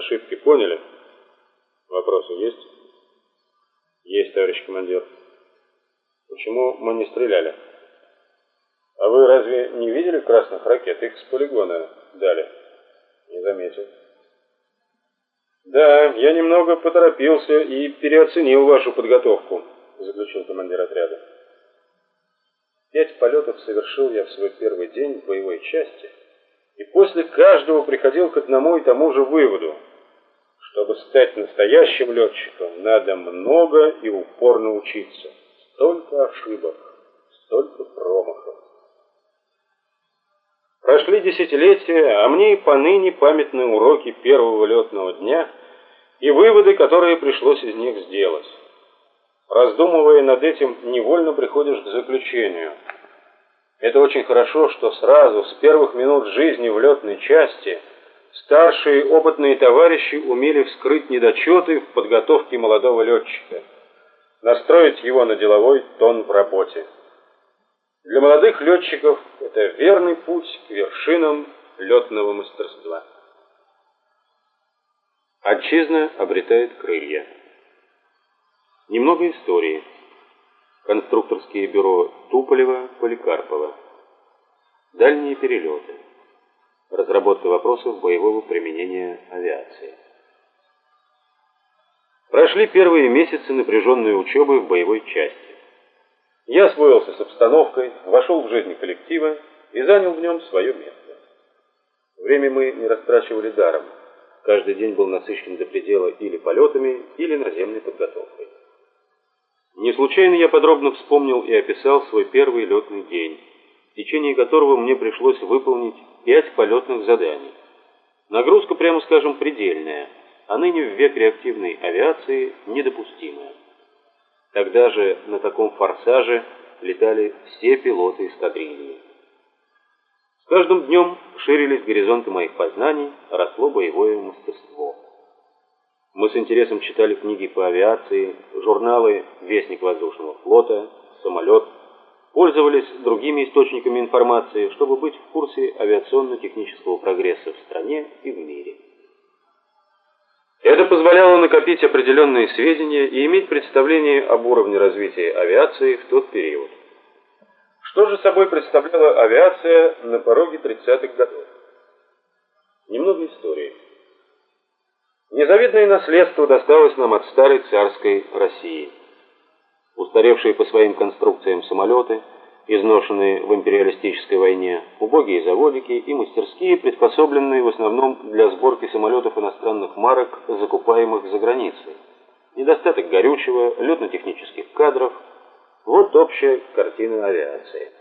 Ошибки поняли? Вопросы есть? Есть, товарищ командир. Почему мы не стреляли? А вы разве не видели красных ракет? Их с полигона дали. Не заметил. Да, я немного поторопился и переоценил вашу подготовку, заключил командир отряда. Пять полетов совершил я в свой первый день в боевой части, и после каждого приходил к одному и тому же выводу. Чтобы стать настоящим летчиком, надо много и упорно учиться. Столько ошибок, столько промахов. Прошли десятилетия, а мне и поныне памятны уроки первого летного дня и выводы, которые пришлось из них сделать. Раздумывая над этим, невольно приходишь к заключению. Это очень хорошо, что сразу, с первых минут жизни в летной части, старшие опытные товарищи умели вскрыть недочеты в подготовке молодого летчика, настроить его на деловой тон в работе. Для молодых летчиков это верный путь к вершинам летного мастерства. Отчизна обретает крылья. Немного истории. Конструкторские бюро Туполева, Поликарпова. Дальние перелеты. Разработка вопросов боевого применения авиации. Прошли первые месяцы напряженной учебы в боевой части. Я освоился с обстановкой, вошел в жизнь коллектива и занял в нем свое место. Время мы не растрачивали даром. Каждый день был насыщен до предела или полетами, или наземной подготовкой. Не случайно я подробно вспомнил и описал свой первый летный день, в течение которого мне пришлось выполнить пять полетных заданий. Нагрузка, прямо скажем, предельная, а ныне в век реактивной авиации недопустимая. Тогда же на таком форсаже летали все пилоты эскадрильи. С каждым днем ширились горизонты моих познаний, росло боевое мастерство. Мы с интересом читали книги по авиации, журналы «Вестник воздушного флота», «Самолет», пользовались другими источниками информации, чтобы быть в курсе авиационно-технического прогресса в стране и в мире. Это позволяло накопить определенные сведения и иметь представление об уровне развития авиации в тот период. Что же собой представляла авиация на пороге 30-х годов? Немного истории. Незавидное наследство досталось нам от старой царской России. Устаревшие по своим конструкциям самолеты, изношенные в империалистической войне, убогие заводики и мастерские, приспособленные в основном для сборки самолетов иностранных марок, закупаемых за границей. Недостаток горючего, летно-технических кадров – вот общая картина авиации.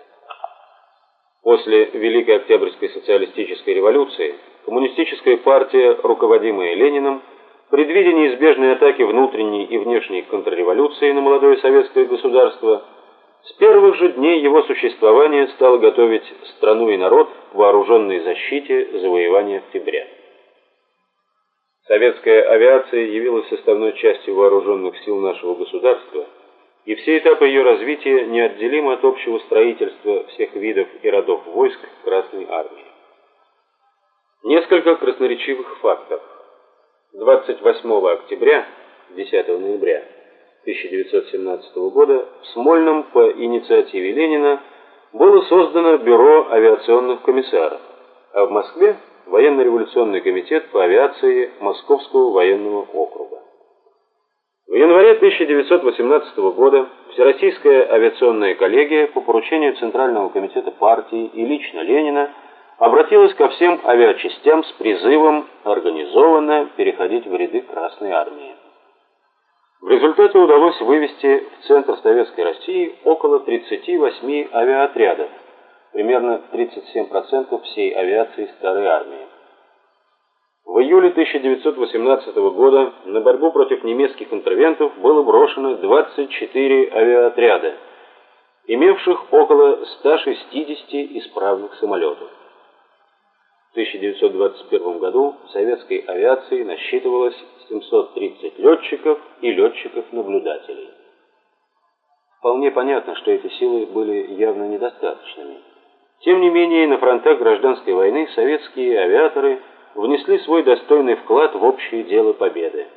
После Великой Октябрьской социалистической революции коммунистическая партия, руководимая Лениным, предвидя неизбежные атаки внутренней и внешней контрреволюции на молодое советское государство, с первых же дней его существования стала готовить страну и народ к вооруженной защите завоевания октября. Советская авиация явилась составной частью вооруженных сил нашего государства – и все этапы ее развития неотделимы от общего строительства всех видов и родов войск Красной Армии. Несколько красноречивых фактов. 28 октября, 10 ноября 1917 года в Смольном по инициативе Ленина было создано Бюро авиационных комиссаров, а в Москве военно-революционный комитет по авиации Московского военного округа. В январе 1918 года Всероссийская авиационная коллегия по поручению Центрального комитета партии и лично Ленина обратилась ко всем авиачастям с призывом организованно переходить в ряды Красной Армии. В результате удалось вывести в центр Советской России около 38 авиаотрядов, примерно 37% всей авиации Старой Армии. В июле 1918 года на борьбу против немецких интервентов было брошено 24 авиаотряда, имевших около 160 исправных самолетов. В 1921 году в советской авиации насчитывалось 730 летчиков и летчиков-наблюдателей. Вполне понятно, что эти силы были явно недостаточными. Тем не менее, на фронтах гражданской войны советские авиаторы – внесли свой достойный вклад в общее дело победы.